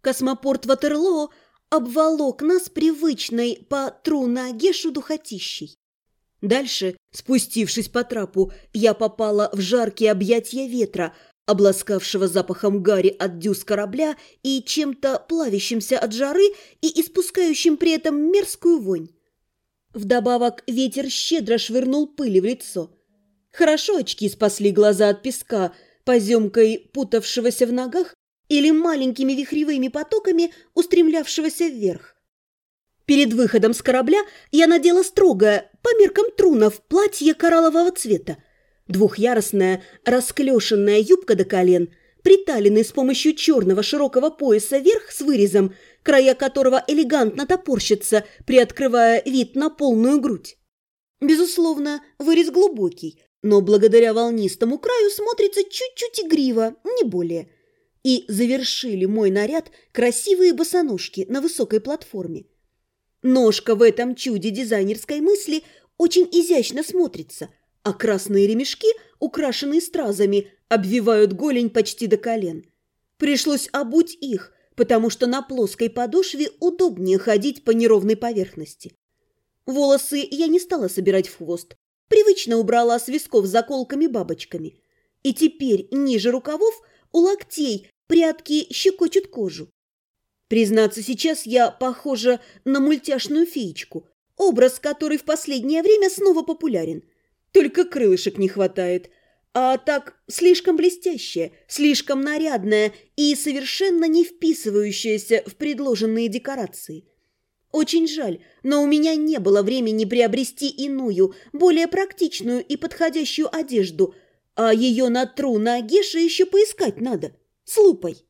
Космопорт Ватерлоо обволок нас привычной по тру на Гешу духотищей. Дальше, спустившись по трапу, я попала в жаркие объятия ветра, обласкавшего запахом гари от дюз корабля и чем-то плавящимся от жары и испускающим при этом мерзкую вонь. Вдобавок ветер щедро швырнул пыли в лицо. Хорошо очки спасли глаза от песка, поземкой путавшегося в ногах или маленькими вихревыми потоками устремлявшегося вверх. Перед выходом с корабля я надела строгое, по меркам трунов, платье кораллового цвета. Двухъярусная, расклешенная юбка до колен, приталенный с помощью черного широкого пояса вверх с вырезом, края которого элегантно топорщатся, приоткрывая вид на полную грудь. Безусловно, вырез глубокий, но благодаря волнистому краю смотрится чуть-чуть игриво, не более. И завершили мой наряд красивые босоножки на высокой платформе. Ножка в этом чуде дизайнерской мысли очень изящно смотрится, а красные ремешки, украшенные стразами, обвивают голень почти до колен. Пришлось обуть их, потому что на плоской подошве удобнее ходить по неровной поверхности. Волосы я не стала собирать в хвост, привычно убрала с висков заколками-бабочками. И теперь ниже рукавов у локтей прятки щекочут кожу. Признаться, сейчас я похожа на мультяшную феечку, образ который в последнее время снова популярен. Только крылышек не хватает, а так слишком блестящая, слишком нарядная и совершенно не вписывающаяся в предложенные декорации. Очень жаль, но у меня не было времени приобрести иную, более практичную и подходящую одежду, а ее на тру на Геше еще поискать надо, с лупой.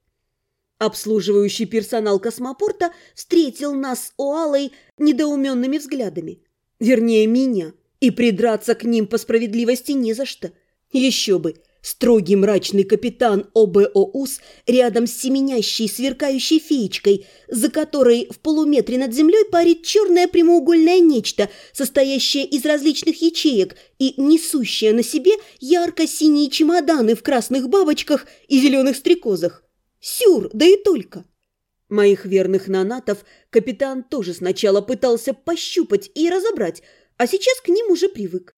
Обслуживающий персонал космопорта встретил нас с Оалой недоуменными взглядами. Вернее, меня. И придраться к ним по справедливости не за что. Еще бы. Строгий мрачный капитан ОБОУС рядом с семенящей сверкающей феечкой, за которой в полуметре над землей парит черное прямоугольное нечто, состоящее из различных ячеек и несущее на себе ярко-синие чемоданы в красных бабочках и зеленых стрекозах. Сюр, да и только. Моих верных нанатов капитан тоже сначала пытался пощупать и разобрать, а сейчас к ним уже привык.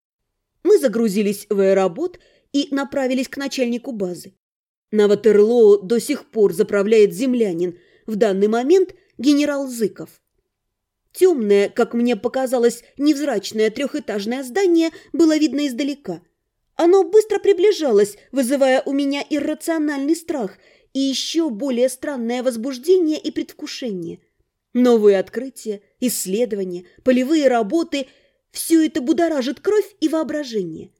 Мы загрузились в аэробот и направились к начальнику базы. На Ватерлоо до сих пор заправляет землянин, в данный момент генерал Зыков. Темное, как мне показалось, невзрачное трехэтажное здание было видно издалека. Оно быстро приближалось, вызывая у меня иррациональный страх – и еще более странное возбуждение и предвкушение. Новые открытия, исследования, полевые работы – все это будоражит кровь и воображение.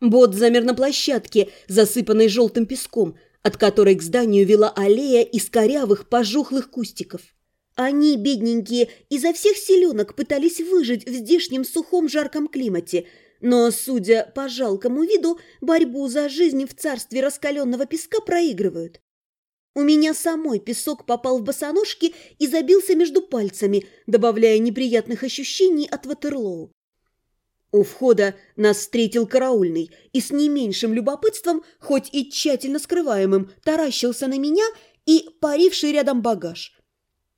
Бот замер на площадке, засыпанной желтым песком, от которой к зданию вела аллея из корявых пожухлых кустиков. Они, бедненькие, изо всех селенок пытались выжить в здешнем сухом жарком климате, но, судя по жалкому виду, борьбу за жизнь в царстве раскаленного песка проигрывают. У меня самой песок попал в босоножки и забился между пальцами, добавляя неприятных ощущений от Ватерлоу. У входа нас встретил караульный и с не меньшим любопытством, хоть и тщательно скрываемым, таращился на меня и паривший рядом багаж.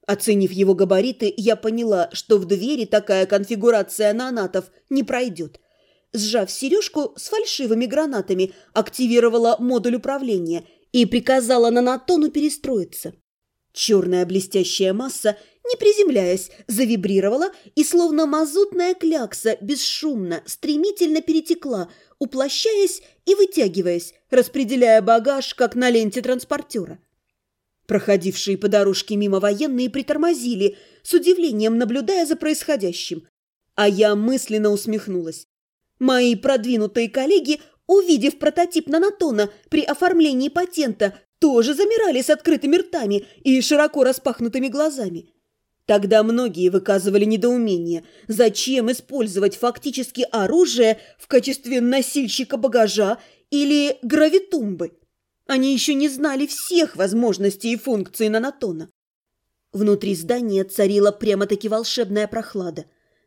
Оценив его габариты, я поняла, что в двери такая конфигурация нанатов не пройдет. Сжав сережку с фальшивыми гранатами, активировала модуль управления – и приказала Нанатону перестроиться. Черная блестящая масса, не приземляясь, завибрировала и, словно мазутная клякса, бесшумно, стремительно перетекла, уплощаясь и вытягиваясь, распределяя багаж, как на ленте транспортера. Проходившие по дорожке мимо военные притормозили, с удивлением наблюдая за происходящим. А я мысленно усмехнулась. Мои продвинутые коллеги увидев прототип нанотона при оформлении патента, тоже замирали с открытыми ртами и широко распахнутыми глазами. Тогда многие выказывали недоумение, зачем использовать фактически оружие в качестве носильщика багажа или гравитумбы. Они еще не знали всех возможностей и функций нанотона. Внутри здания царила прямо-таки волшебная прохлада,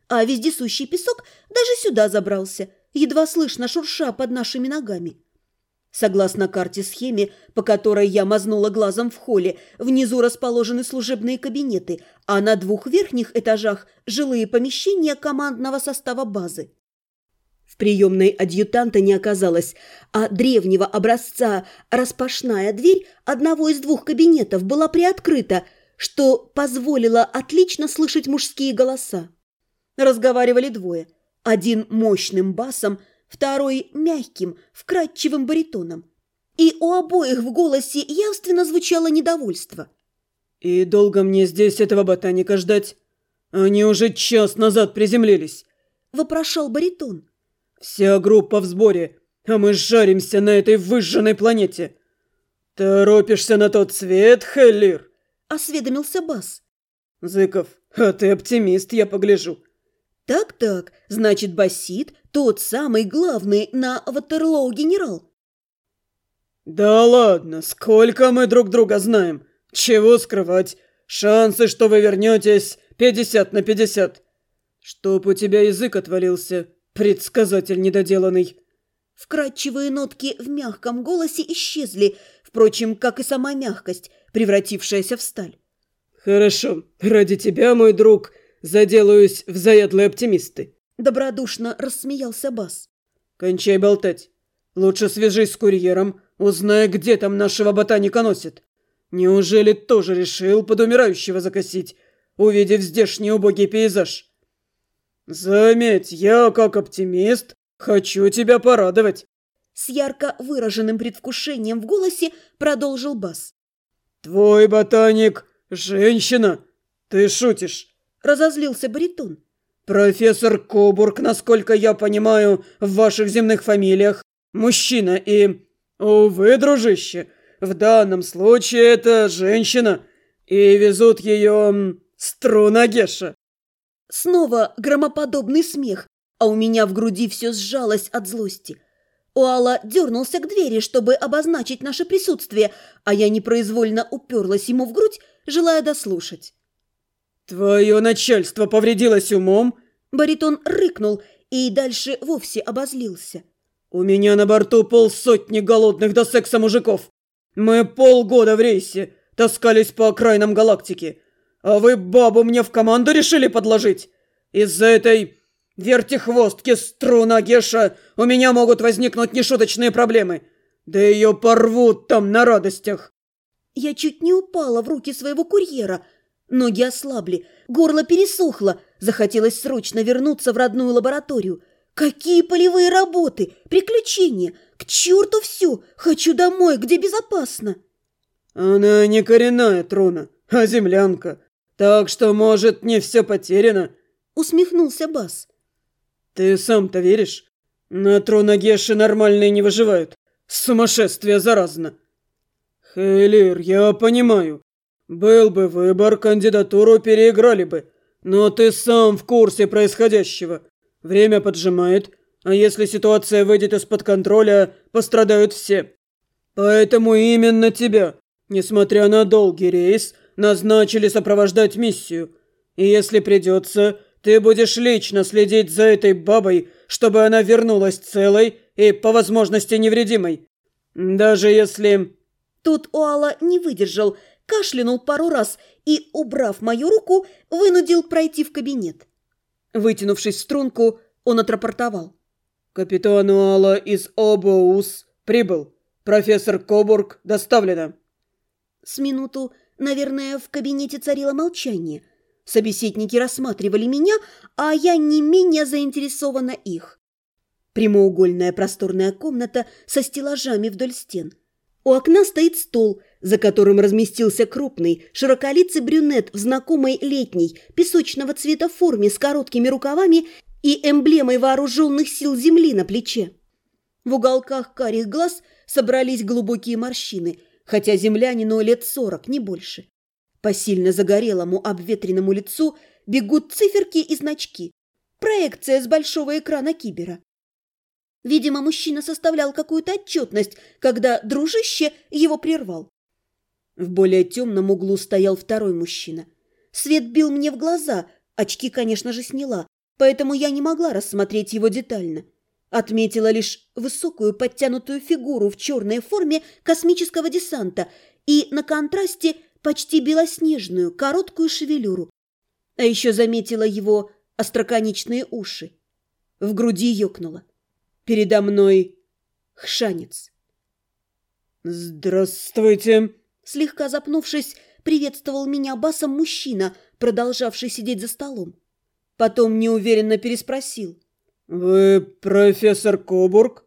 а вездесущий песок даже сюда забрался – едва слышно шурша под нашими ногами. Согласно карте-схеме, по которой я мазнула глазом в холле, внизу расположены служебные кабинеты, а на двух верхних этажах – жилые помещения командного состава базы. В приемной адъютанта не оказалось, а древнего образца распашная дверь одного из двух кабинетов была приоткрыта, что позволило отлично слышать мужские голоса. Разговаривали двое. Один мощным басом, второй мягким, вкрадчивым баритоном. И у обоих в голосе явственно звучало недовольство. «И долго мне здесь этого ботаника ждать? Они уже час назад приземлились», – вопрошал баритон. «Вся группа в сборе, а мы жаримся на этой выжженной планете. Торопишься на тот свет, Хеллир?» – осведомился Бас. «Зыков, а ты оптимист, я погляжу. Так-так, значит, Басит тот самый главный на Ватерлоу генерал. Да ладно, сколько мы друг друга знаем. Чего скрывать? Шансы, что вы вернетесь, пятьдесят на пятьдесят. Чтоб у тебя язык отвалился, предсказатель недоделанный. Вкрадчивые нотки в мягком голосе исчезли, впрочем, как и сама мягкость, превратившаяся в сталь. «Хорошо, ради тебя, мой друг, заделаюсь в заядлые оптимисты. Добродушно рассмеялся Бас. Кончай болтать. Лучше свяжись с курьером, узнай, где там нашего ботаника носит. Неужели тоже решил под умирающего закосить, увидев здешний убогий пейзаж? Заметь, я, как оптимист, хочу тебя порадовать. С ярко выраженным предвкушением в голосе продолжил Бас. Твой ботаник – женщина. Ты шутишь. Разозлился баритон. «Профессор Кобург, насколько я понимаю, в ваших земных фамилиях мужчина и... Увы, дружище, в данном случае это женщина, и везут ее струна Геша». Снова громоподобный смех, а у меня в груди все сжалось от злости. Уала дернулся к двери, чтобы обозначить наше присутствие, а я непроизвольно уперлась ему в грудь, желая дослушать. «Твое начальство повредилось умом?» Баритон рыкнул и дальше вовсе обозлился. «У меня на борту полсотни голодных до секса мужиков. Мы полгода в рейсе, таскались по окраинам галактики. А вы бабу мне в команду решили подложить? Из-за этой вертихвостки струна Геша у меня могут возникнуть нешуточные проблемы. Да ее порвут там на радостях». Я чуть не упала в руки своего курьера – Ноги ослабли, горло пересохло, захотелось срочно вернуться в родную лабораторию. Какие полевые работы, приключения, к черту все, хочу домой, где безопасно. Она не коренная трона, а землянка, так что, может, не все потеряно. Усмехнулся Бас. Ты сам-то веришь? На трона Геши нормальные не выживают. Сумасшествие заразно. Хейлир, я понимаю. «Был бы выбор, кандидатуру переиграли бы. Но ты сам в курсе происходящего. Время поджимает, а если ситуация выйдет из-под контроля, пострадают все. Поэтому именно тебя, несмотря на долгий рейс, назначили сопровождать миссию. И если придется, ты будешь лично следить за этой бабой, чтобы она вернулась целой и, по возможности, невредимой. Даже если...» Тут Уала не выдержал кашлянул пару раз и, убрав мою руку, вынудил пройти в кабинет. Вытянувшись в струнку, он отрапортовал. «Капитан Уала из ОБУС прибыл. Профессор Кобург доставлено». С минуту, наверное, в кабинете царило молчание. Собеседники рассматривали меня, а я не менее заинтересована их. Прямоугольная просторная комната со стеллажами вдоль стен. У окна стоит стол – за которым разместился крупный, широколицый брюнет в знакомой летней, песочного цвета форме с короткими рукавами и эмблемой вооруженных сил земли на плече. В уголках карих глаз собрались глубокие морщины, хотя землянину лет сорок, не больше. По сильно загорелому обветренному лицу бегут циферки и значки. Проекция с большого экрана кибера. Видимо, мужчина составлял какую-то отчетность, когда дружище его прервал. В более темном углу стоял второй мужчина. Свет бил мне в глаза, очки, конечно же, сняла, поэтому я не могла рассмотреть его детально. Отметила лишь высокую подтянутую фигуру в черной форме космического десанта и на контрасте почти белоснежную короткую шевелюру. А еще заметила его остроконечные уши. В груди ёкнуло. Передо мной хшанец. «Здравствуйте!» Слегка запнувшись, приветствовал меня басом мужчина, продолжавший сидеть за столом. Потом неуверенно переспросил. «Вы профессор Кобург?»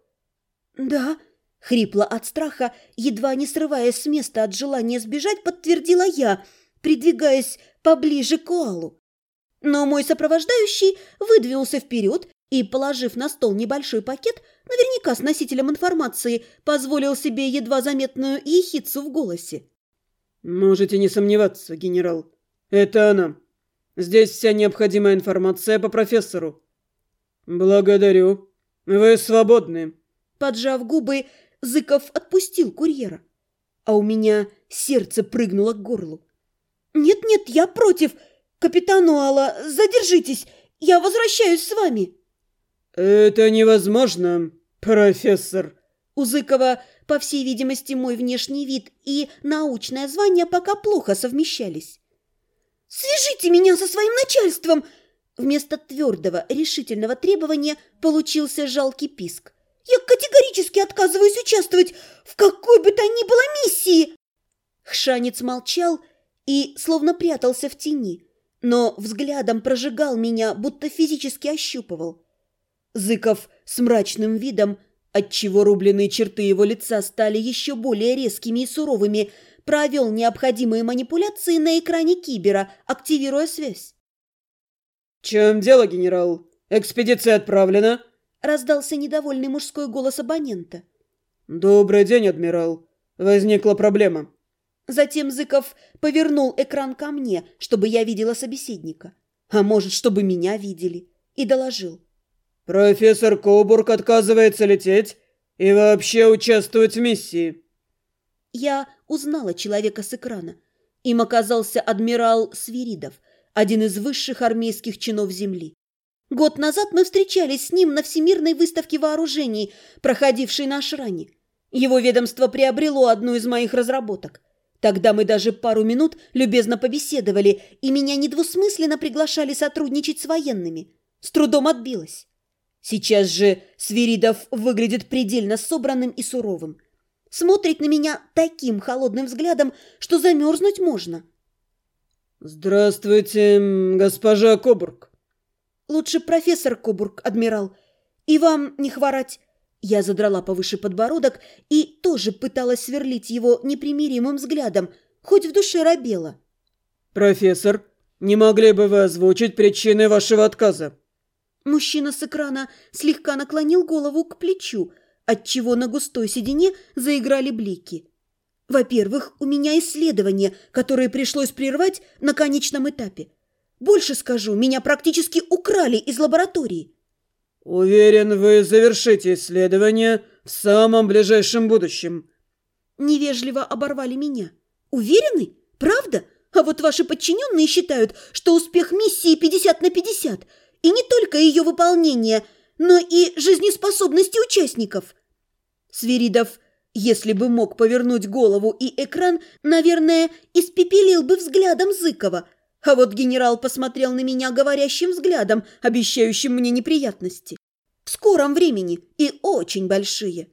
«Да», — хрипло от страха, едва не срываясь с места от желания сбежать, подтвердила я, придвигаясь поближе к Уалу. Но мой сопровождающий выдвинулся вперед и, положив на стол небольшой пакет, наверняка с носителем информации, позволил себе едва заметную ехицу в голосе. «Можете не сомневаться, генерал. Это она. Здесь вся необходимая информация по профессору». «Благодарю. Вы свободны». Поджав губы, Зыков отпустил курьера. А у меня сердце прыгнуло к горлу. «Нет-нет, я против. Капитан Уала, задержитесь. Я возвращаюсь с вами». «Это невозможно, профессор!» У Зыкова, по всей видимости, мой внешний вид и научное звание пока плохо совмещались. «Свяжите меня со своим начальством!» Вместо твердого, решительного требования получился жалкий писк. «Я категорически отказываюсь участвовать в какой бы то ни было миссии!» Хшанец молчал и словно прятался в тени, но взглядом прожигал меня, будто физически ощупывал. Зыков с мрачным видом, отчего рубленые черты его лица стали еще более резкими и суровыми, провел необходимые манипуляции на экране кибера, активируя связь. «В чем дело, генерал? Экспедиция отправлена?» раздался недовольный мужской голос абонента. «Добрый день, адмирал. Возникла проблема». Затем Зыков повернул экран ко мне, чтобы я видела собеседника. А может, чтобы меня видели. И доложил. «Профессор Кобург отказывается лететь и вообще участвовать в миссии». Я узнала человека с экрана. Им оказался адмирал Свиридов, один из высших армейских чинов Земли. Год назад мы встречались с ним на Всемирной выставке вооружений, проходившей на Ашране. Его ведомство приобрело одну из моих разработок. Тогда мы даже пару минут любезно побеседовали, и меня недвусмысленно приглашали сотрудничать с военными. С трудом отбилась. Сейчас же Свиридов выглядит предельно собранным и суровым. Смотрит на меня таким холодным взглядом, что замерзнуть можно. «Здравствуйте, госпожа Кобург». «Лучше профессор Кобург, адмирал. И вам не хворать». Я задрала повыше подбородок и тоже пыталась сверлить его непримиримым взглядом, хоть в душе робела. «Профессор, не могли бы вы озвучить причины вашего отказа?» Мужчина с экрана слегка наклонил голову к плечу, отчего на густой седине заиграли блики. Во-первых, у меня исследование, которое пришлось прервать на конечном этапе. Больше скажу, меня практически украли из лаборатории. Уверен, вы завершите исследование в самом ближайшем будущем. Невежливо оборвали меня. Уверены? Правда? А вот ваши подчиненные считают, что успех миссии 50 на 50 – и не только ее выполнение, но и жизнеспособности участников. Свиридов, если бы мог повернуть голову и экран, наверное, испепелил бы взглядом Зыкова, а вот генерал посмотрел на меня говорящим взглядом, обещающим мне неприятности. В скором времени и очень большие.